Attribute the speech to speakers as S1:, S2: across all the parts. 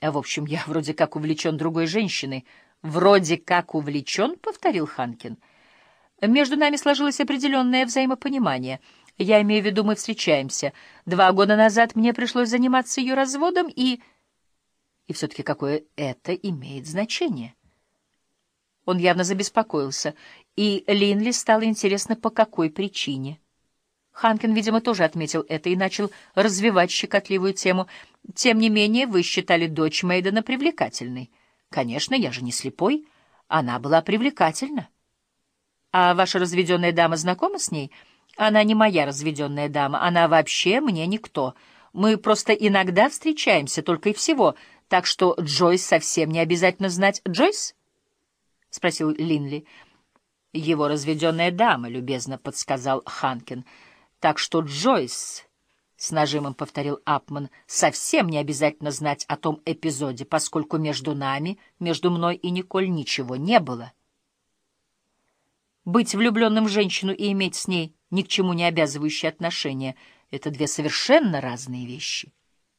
S1: В общем, я вроде как увлечен другой женщиной. Вроде как увлечен, — повторил Ханкин. Между нами сложилось определенное взаимопонимание. Я имею в виду, мы встречаемся. Два года назад мне пришлось заниматься ее разводом, и... И все-таки какое это имеет значение? Он явно забеспокоился, и Линли стало интересно, по какой причине. Ханкин, видимо, тоже отметил это и начал развивать щекотливую тему. «Тем не менее, вы считали дочь Мейдена привлекательной. Конечно, я же не слепой. Она была привлекательна. А ваша разведенная дама знакома с ней? Она не моя разведенная дама. Она вообще мне никто. Мы просто иногда встречаемся, только и всего. Так что Джойс совсем не обязательно знать Джойс?» — спросил Линли. «Его разведенная дама», — любезно подсказал Ханкин, — так что Джойс, — с нажимом повторил Апман, — совсем не обязательно знать о том эпизоде, поскольку между нами, между мной и Николь ничего не было. Быть влюбленным в женщину и иметь с ней ни к чему не обязывающие отношения — это две совершенно разные вещи.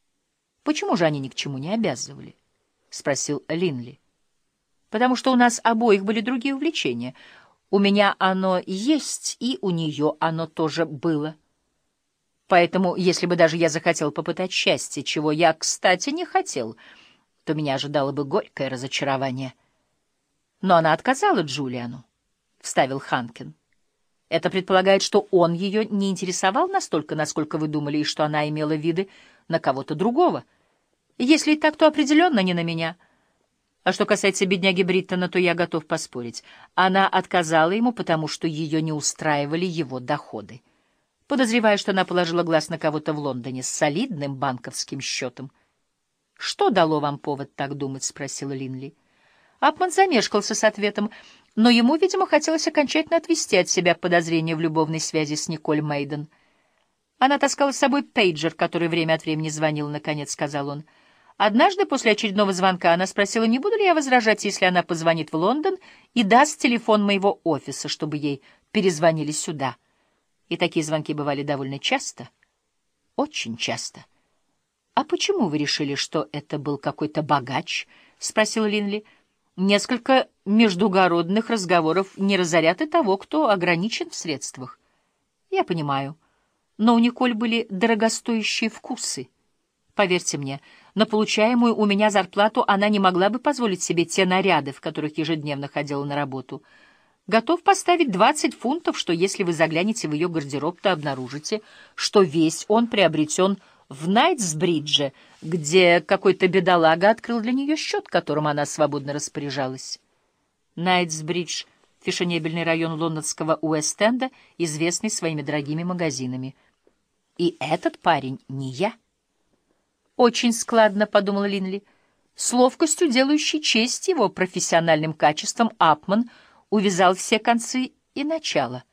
S1: — Почему же они ни к чему не обязывали? — спросил Линли. — Потому что у нас обоих были другие увлечения — у меня оно есть, и у нее оно тоже было. Поэтому, если бы даже я захотел попытать счастье, чего я, кстати, не хотел, то меня ожидало бы горькое разочарование. Но она отказала Джулиану, — вставил Ханкин. Это предполагает, что он ее не интересовал настолько, насколько вы думали, и что она имела виды на кого-то другого. Если и так, то определенно не на меня — а что касается бедняги Бриттона, то я готов поспорить. Она отказала ему, потому что ее не устраивали его доходы. Подозреваю, что она положила глаз на кого-то в Лондоне с солидным банковским счетом. — Что дало вам повод так думать? — спросила Линли. Апман замешкался с ответом, но ему, видимо, хотелось окончательно отвести от себя подозрения в любовной связи с Николь Мейден. Она таскала с собой пейджер, который время от времени звонил, — наконец сказал он. — Однажды после очередного звонка она спросила, не буду ли я возражать, если она позвонит в Лондон и даст телефон моего офиса, чтобы ей перезвонили сюда. И такие звонки бывали довольно часто. Очень часто. — А почему вы решили, что это был какой-то богач? — спросил Линли. — Несколько междугородных разговоров не разорят и того, кто ограничен в средствах. — Я понимаю. Но у Николь были дорогостоящие вкусы. Поверьте мне, — на получаемую у меня зарплату она не могла бы позволить себе те наряды, в которых ежедневно ходила на работу. Готов поставить 20 фунтов, что если вы заглянете в ее гардероб, то обнаружите, что весь он приобретен в Найтсбридже, где какой-то бедолага открыл для нее счет, которым она свободно распоряжалась. Найтсбридж — фешенебельный район лондонского Уэст-Энда, известный своими дорогими магазинами. И этот парень не я. Очень складно, — подумала Линли. С ловкостью, делающей честь его профессиональным качествам, Апман увязал все концы и начало.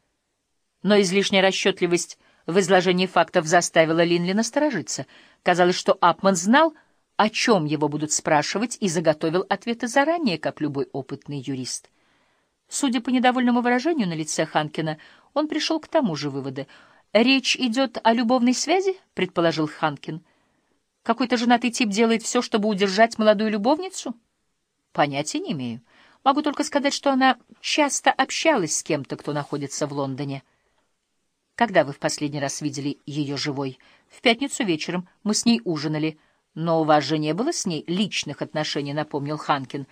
S1: Но излишняя расчетливость в изложении фактов заставила Линли насторожиться. Казалось, что Апман знал, о чем его будут спрашивать, и заготовил ответы заранее, как любой опытный юрист. Судя по недовольному выражению на лице Ханкина, он пришел к тому же выводу. «Речь идет о любовной связи?» — предположил Ханкин. — какой-то женатый тип делает все, чтобы удержать молодую любовницу? Понятия не имею. Могу только сказать, что она часто общалась с кем-то, кто находится в Лондоне. Когда вы в последний раз видели ее живой? В пятницу вечером. Мы с ней ужинали. Но у вас же не было с ней личных отношений, напомнил Ханкин.